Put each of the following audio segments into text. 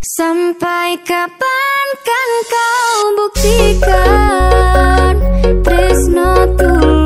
Sampai kapan kan kau buktikan Tresno tulus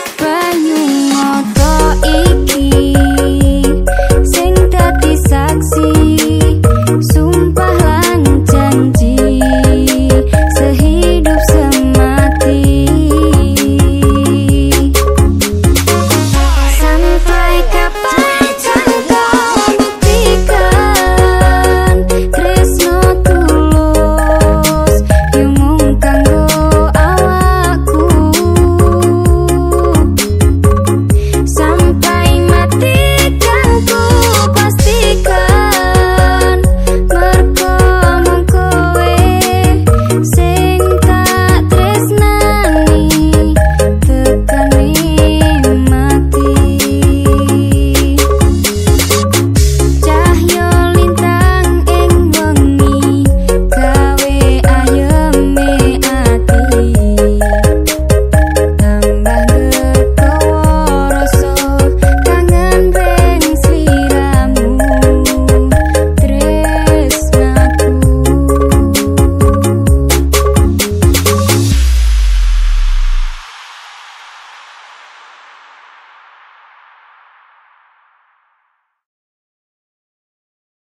But.